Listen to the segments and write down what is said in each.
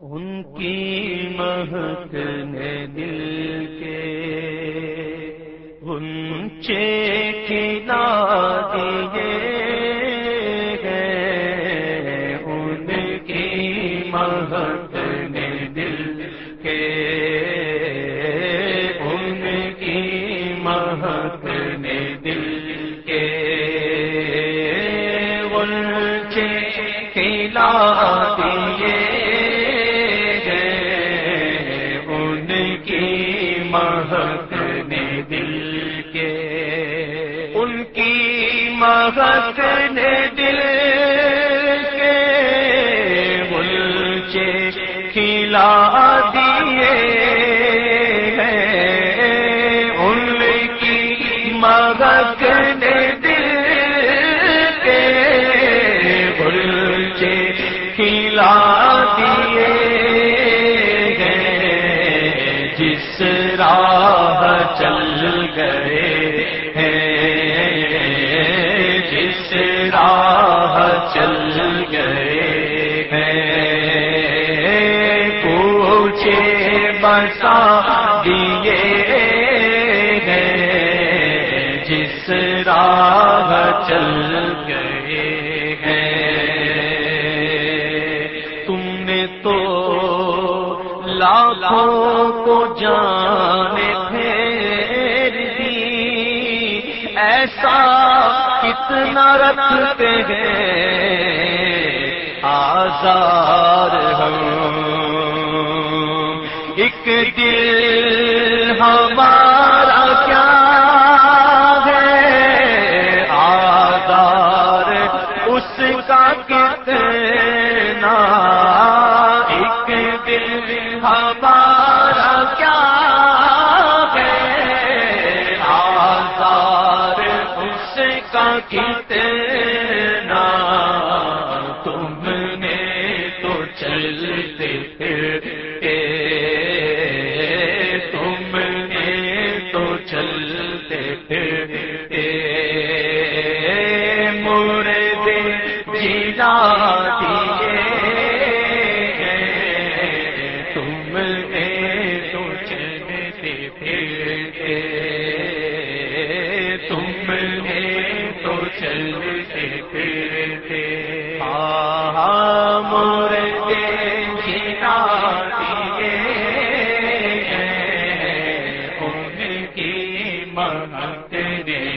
ان کی مہک نے دل کے ان کھلا کھلا دیے ہیں۔ ان کی مہک نے دل کے ملچے کھلا دیے گئے جس راہ چل گئے چل گئے ہیں۔ تم نے تو لاکھوں کو جان پھیر دی۔ ایسا کتنا رکھتے ہیں۔ آزار ہم۔ ایک دل ہمارا کیا ہے؟ آزار اس کا کتنے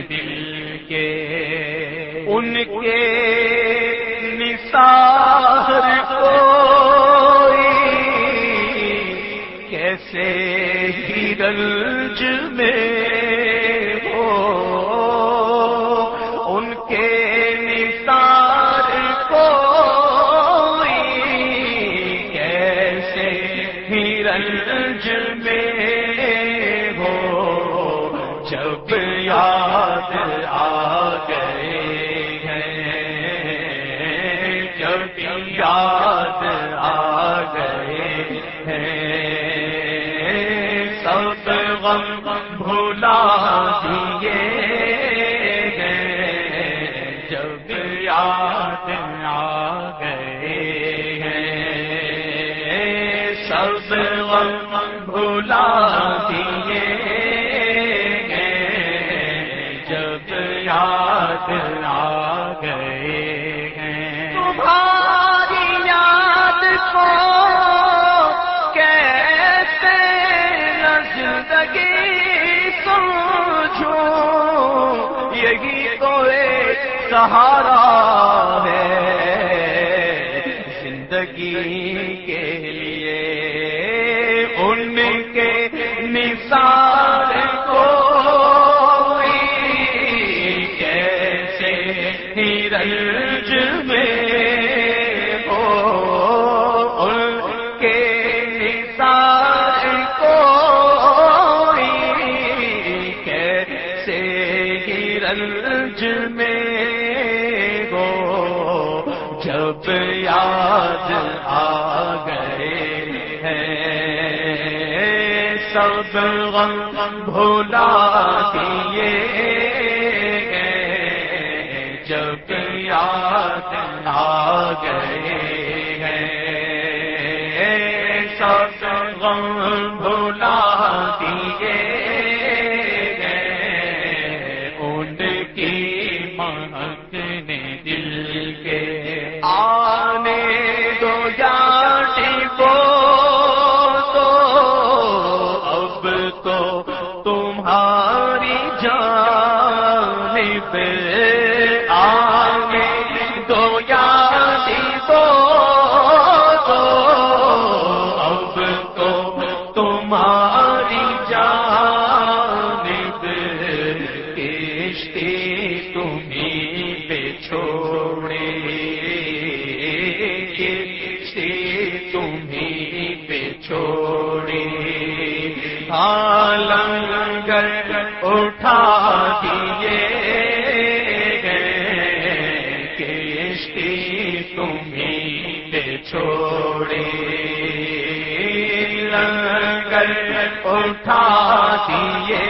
دل کے ان کے نثار کوئی کیسے ہی یاد آ گئے ہیں۔ تمہاری یاد کو کیسے زندگی یہی تو ایک سہارا سب بھولا دیے ہیں جب یاد آ گئے۔ لنگر اٹھا دیے گئے کشتی تمہیں پہ چھوڑے لنگر اٹھا دیے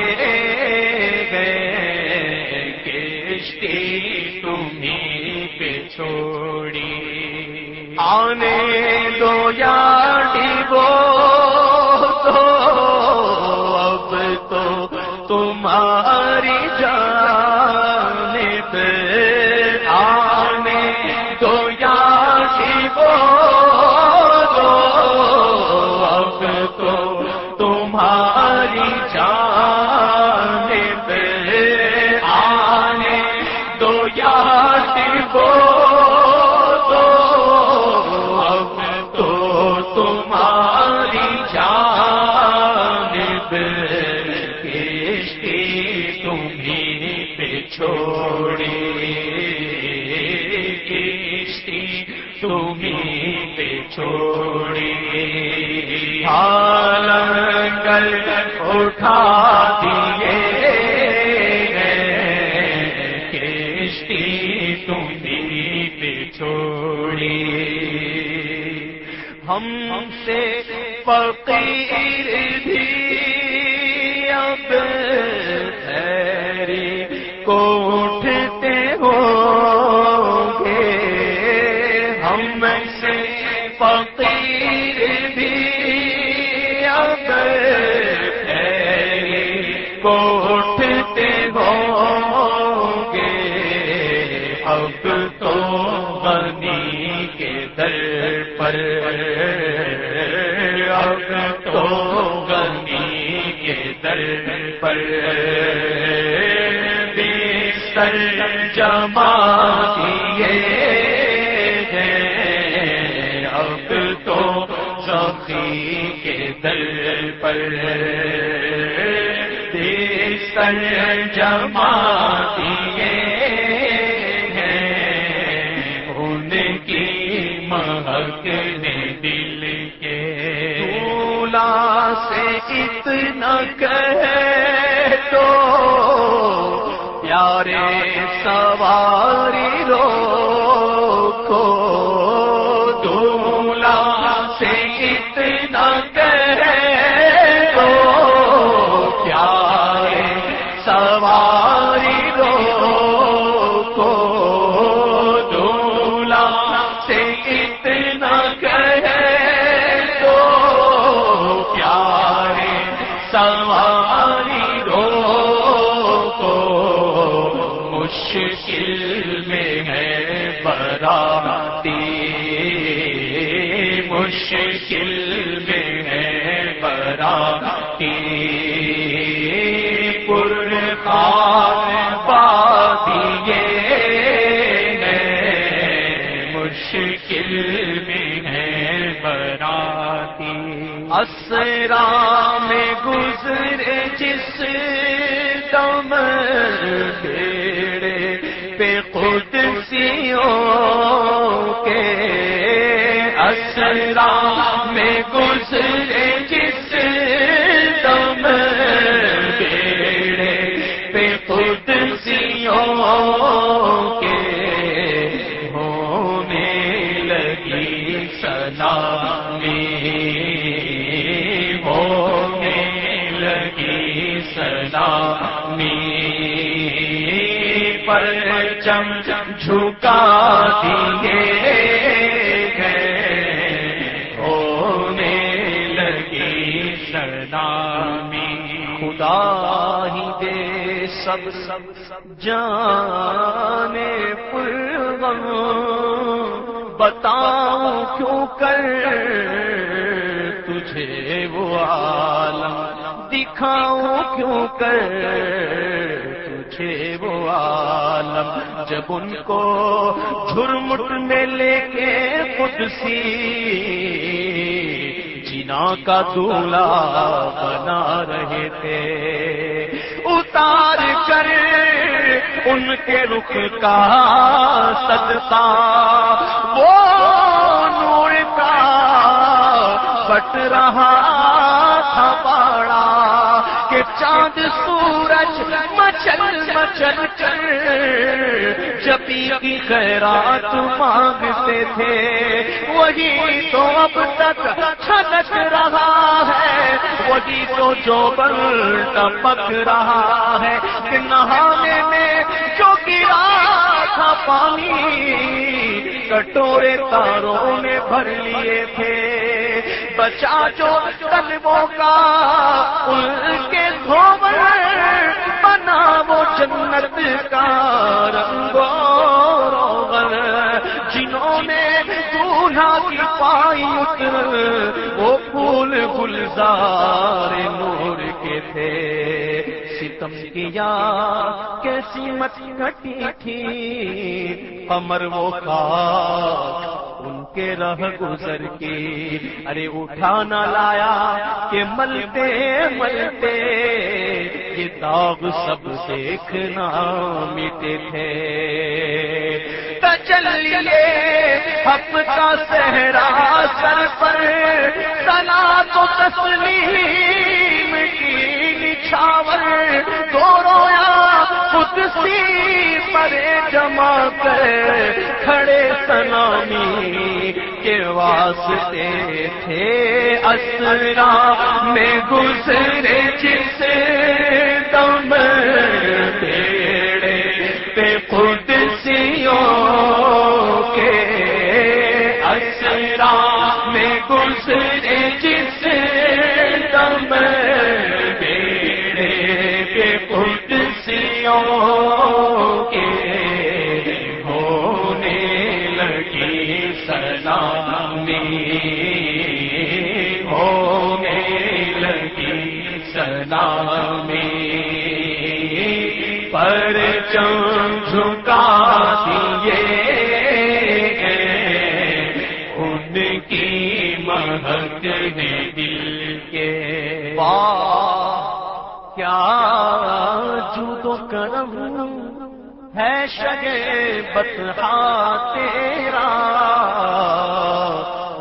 گئے کشتی تمہیں پہ چھوڑی آنے دو یا وہ میں پر تو گنی کے در پر بیسر جما کیے اب تو سخی کے در پر بیسر جما کیے سے اتنا کہہ تو پیارے سواری رو۔ چم جھکا دیے گئے۔ خدا ہی دے سب سب سب جانے پلغم بتاؤں کیوں کر تجھے وہ عالم؟ دکھاؤں کیوں کر تجھے عالم، جب ان کو جھرمٹ میں لے کے قدسی جنا کا دولا بنا رہے تھے، اتار کر ان کے رخ کا صدقہ، وہ نور کا بٹ رہا تھا پاڑا کہ چاند سورج مچل مچل کر جبی کی خیرات مانگتے تھے، وہی تو اب تک چھلک رہا ہے، وہی تو جو بل ٹپک رہا ہے۔ نہانے میں جو گرا تھا پانی، کٹورے تاروں نے بھر لیے تھے۔ بچا جو طلبوں کا، ان کے دھوبر بنا وہ جنت کا رنگو جنہوں نے دولہا کی پائی اتر، وہ پھول گلزار نور کے تھے۔ ستم کیا کیسی مت کٹی تھی۔ امر وہ کا ان کے رہ گزر کی۔ ارے اٹھانا لایا کہ ملتے ملتے۔ یہ داغ سب دیکھنا مٹے تھے۔ چلیے حق کا صحرا سر پر سنا تو تسلیم کی نچھاور تو رویا خود سی پرے جمع کر کھڑے سلامی کے واسطے تھے۔ اسرا میں گزرے جس میں گزرے۔ پر جھکا دیے ان کی مہک ہے دل کے کیا جو کرم ہے شگے بتہا تیرا؟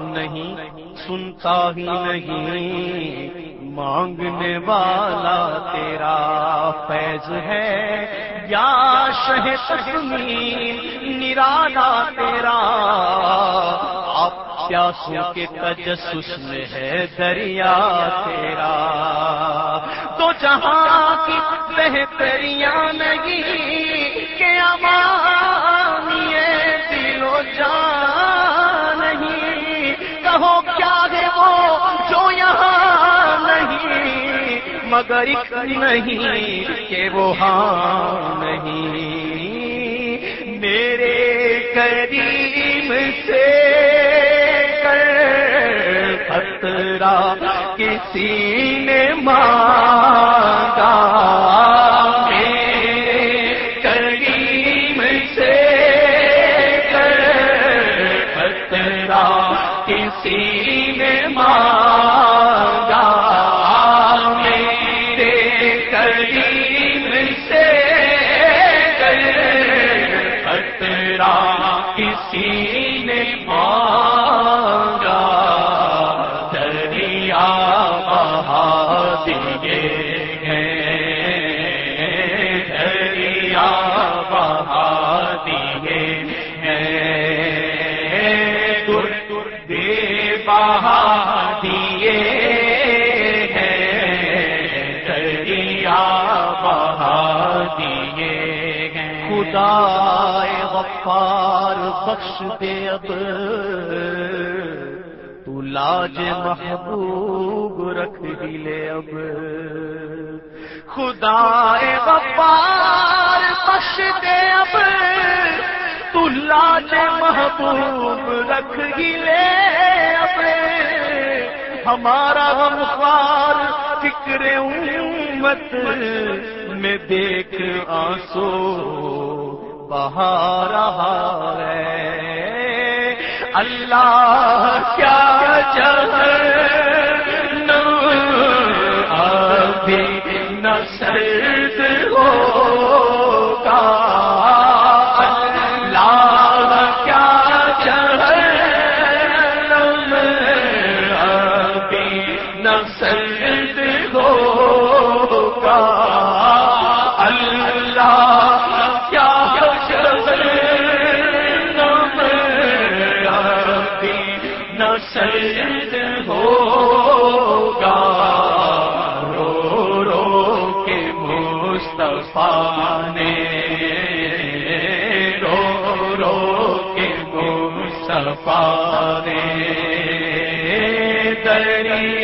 نہیں، سنتا ہی نہیں، مانگنے والا تیرا فیض ہے۔ یا شہ تسلیم نرالا تیرا۔ آپ پیاسوں کے تجسس میں ہے دریا تیرا۔ تو جہاں کی بہتریاں نہیں مگر اک نہیں کہ وہ ہاں نہیں۔ میرے کریم سے خطرہ کسی نے مانگا۔ ہیں غفار بخش دے اب۔ تو لاج محبوب رکھ ہی لے اب۔ خدا بپار بخش دے اب۔ تو لاج محبوب رکھ ہی لے اب۔ ہمارا غمخوار فکر امت میں دیکھ آنسو۔ بہا رہا ہے۔ اللہ کیا چل ابھی نہ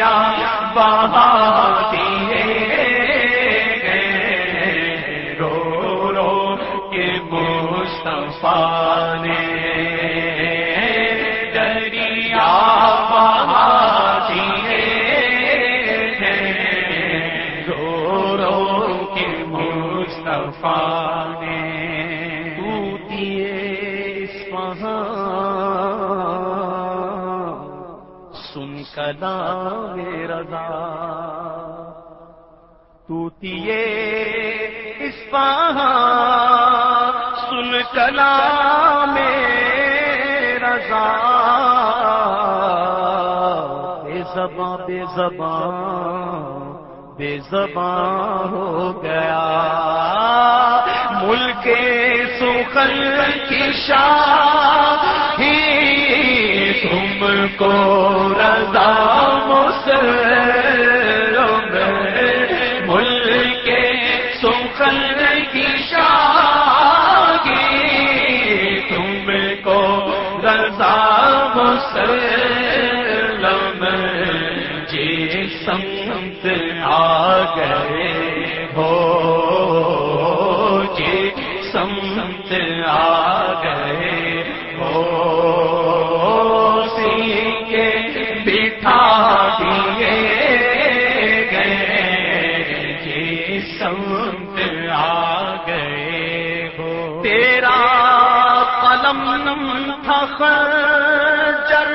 دریا بہا سن کلام رضا۔ توتیے اس سن کلام رضا۔ بے زباں بے زباں بے زباں ہو گیا۔ ملک سخل کی شاہ تم کو رضا مسلم ملک سخل کی شاہ تم کو رضا مسلم جی سمت آ گئے تھا خنجر۔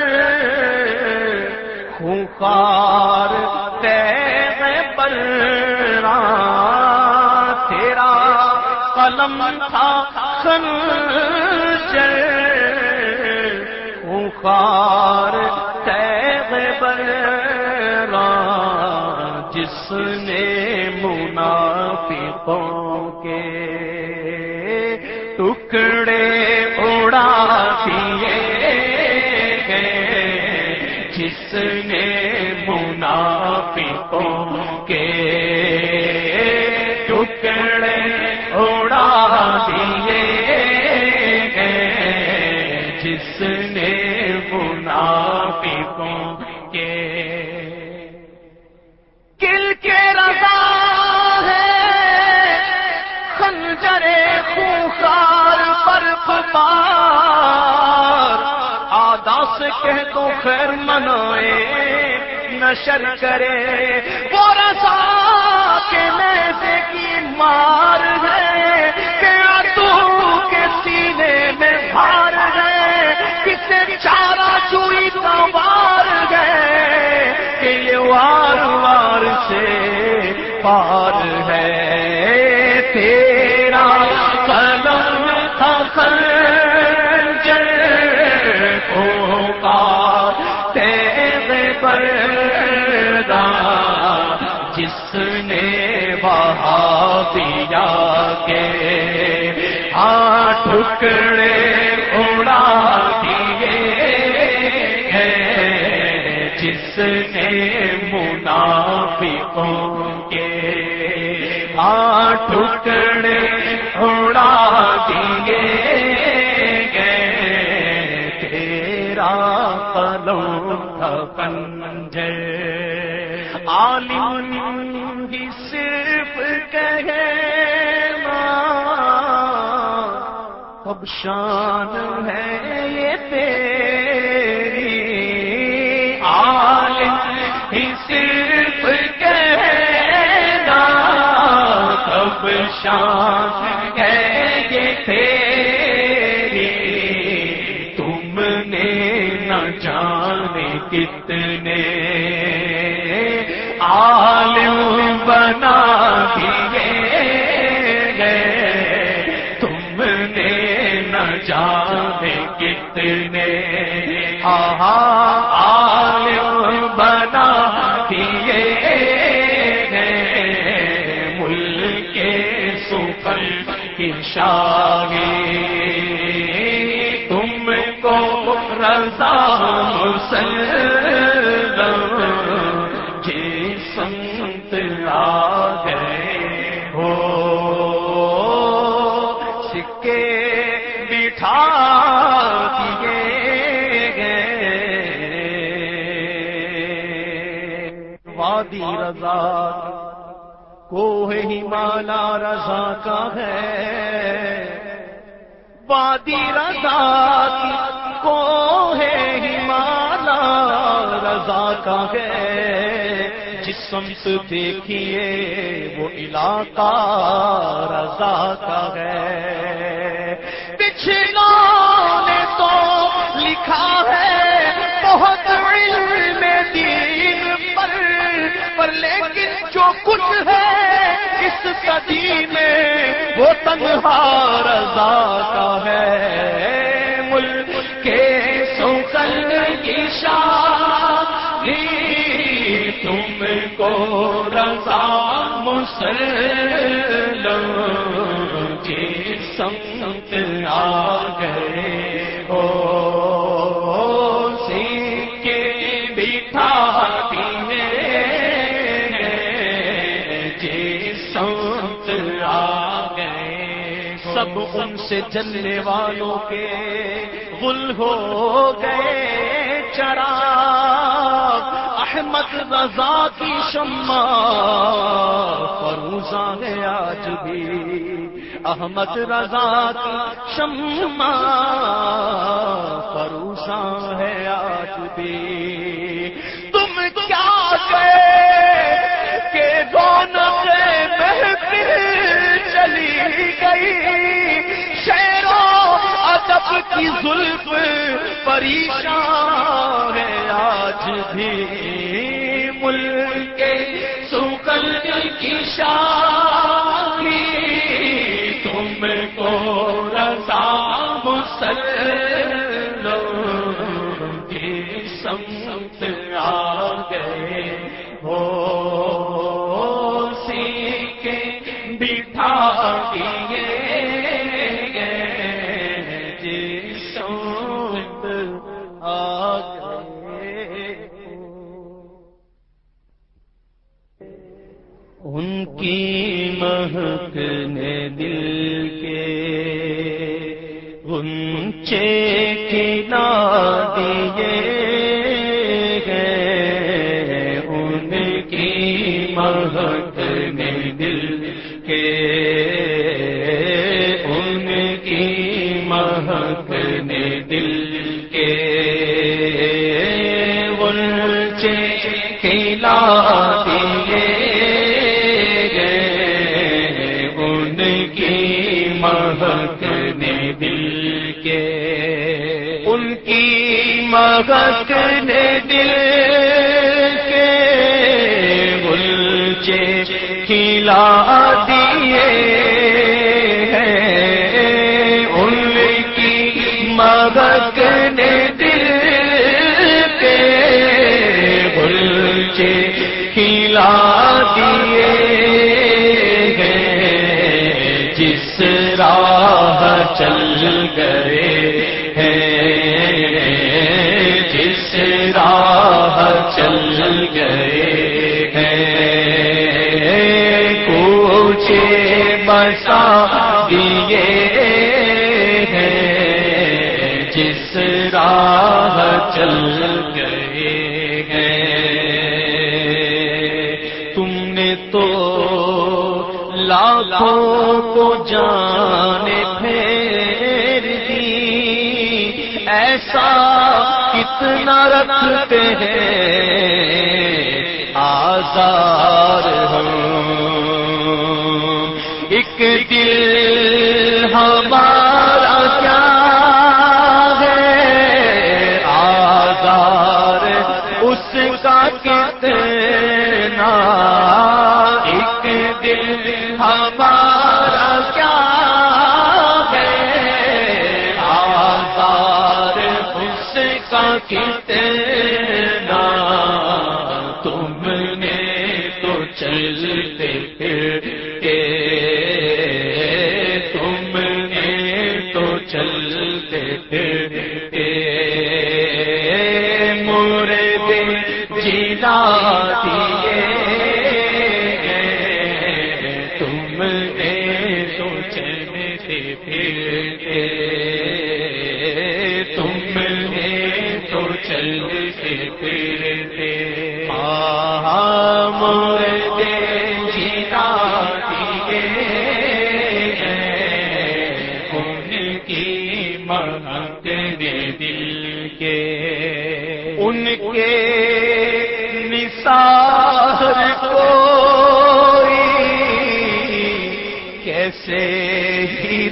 خوار تیغ پر تیرا قلم تھا خنجر۔ خوار تیغ پر جس نے منافقوں کے ٹکڑے جس نے منافقوں کے کہہ تو خیر منائے، نشر کرے۔ وہ رضا کے میسے کی مار ہے، کہ تو کے سینے میں بھار ہے۔ کسے چارہ چوئی سوار گئے کہ یہ وار وار سے پار ہے۔ تیرا قلم تھا خنجر بہا دیا کے ہاں ٹکڑے اڑا دیے ہیں جس نے منافقوں کے ہاں ٹکڑے اڑا دیے گئے تیرا قلم تھا پنجے عالم کہنا اب شان ہے یہ تیری۔ عالم ہی صرف کہنا کب شان ہے یہ تیری۔ تم نے نہ جانے کتنے عالم بنا عالم بنا دیے گئے ملک کے سفر کی شاگی تم کو رضا مسلم وادی رضا کوہ ہمالا رضا کا ہے۔ وادی رضا کی کوہ ہمالا رضا کا ہے۔ جس سمت دیکھیے وہ علاقہ رضا کا ہے۔ پچھلا نے تو لکھا ہے بہت علم دین پر پر، لیکن جو کچھ ہے اس صدی میں وہ تنہا رضا کا ہے۔ ملک کے سوکل کی شادی تم کو رضا مسلم کی سمت آ گئے ہو۔ سیکھے بٹھا دیے سب ان سے جلنے والوں کے گل ہو گئے چرا احمد رضا کی شمع، فروزہ ہے آج بھی، احمد رضا کی شمع، فروزہ ہے آج بھی۔ تم کیا گئے کہ رونق محفل گئی۔ شیروں، ادب کی زلف پریشان ہے۔ آج بھی ملک سکل کی شادی تم کو رضا مسلم کی سمت آ کی مہک نے دل کے گلچے کھلا دیے ہیں۔ ان کی مہک نے دل کے گلچے کھلا دیے گئے جس راہ چل گئے گئے ہیں کوچے بسا دیے ہیں جس راہ چل ایسا کتنا رکھتے ہیں؟ آزار ہم کتنا تم نے تو چلتے پھرتے، تم نے تو چلتے پھرتے۔ مورد جینا دیے تم نے تو چلتے پھرتے۔ تو چلتے پھرتے مورد جینا دیے ان کی مہک دے دل کے ان کے نثار کو کیسے ہی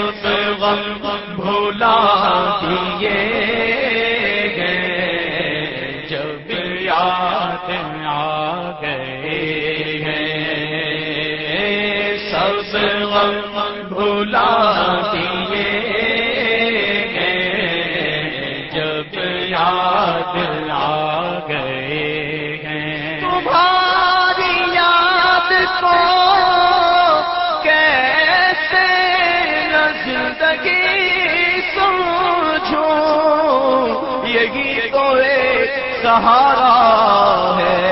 سب غم سہارا ہے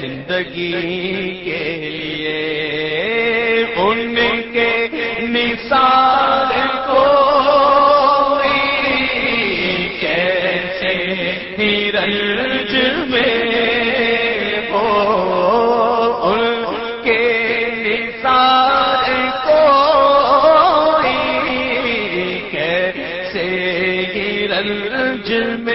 زندگی کے لیے۔ ان کے نثار کو کیسے ہی رنج میں ہو؟ ان کے نثار کو کیسے رنج میں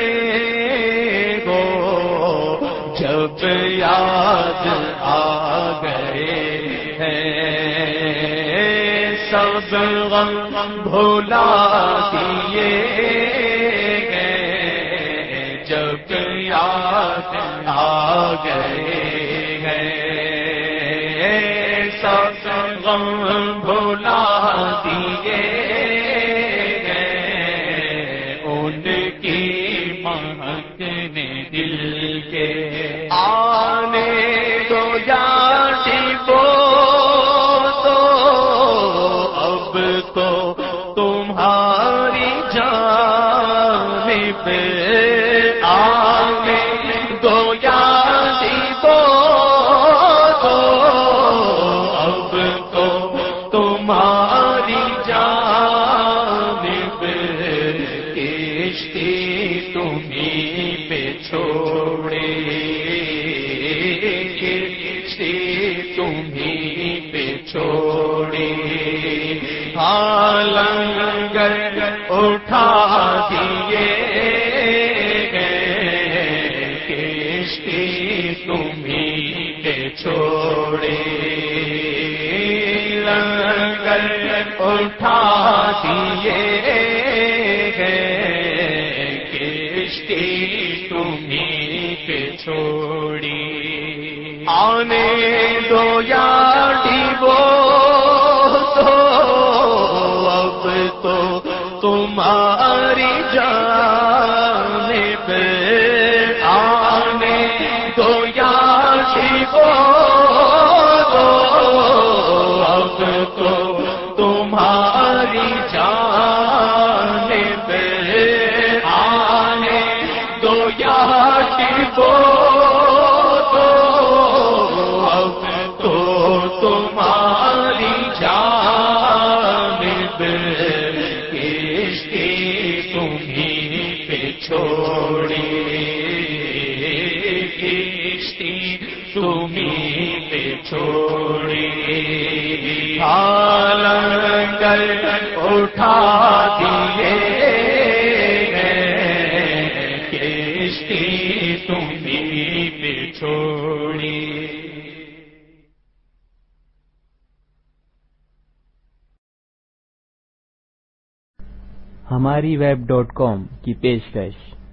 بھولا دیے گئے جب یاد آ گئے۔ ہمیں دو یاری وہ تو اب تو تمہاری جان پہ آنے دو یاری وہ تو اب تو تمہاری جان پہ آنے دو یاری وہ لنگر اٹھا دیے کشتی تمہیں پہ چھوڑی۔ ہماری ویب ڈاٹ کام کی پیشکش۔